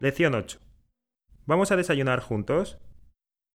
Lección 8. ¿Vamos a desayunar juntos?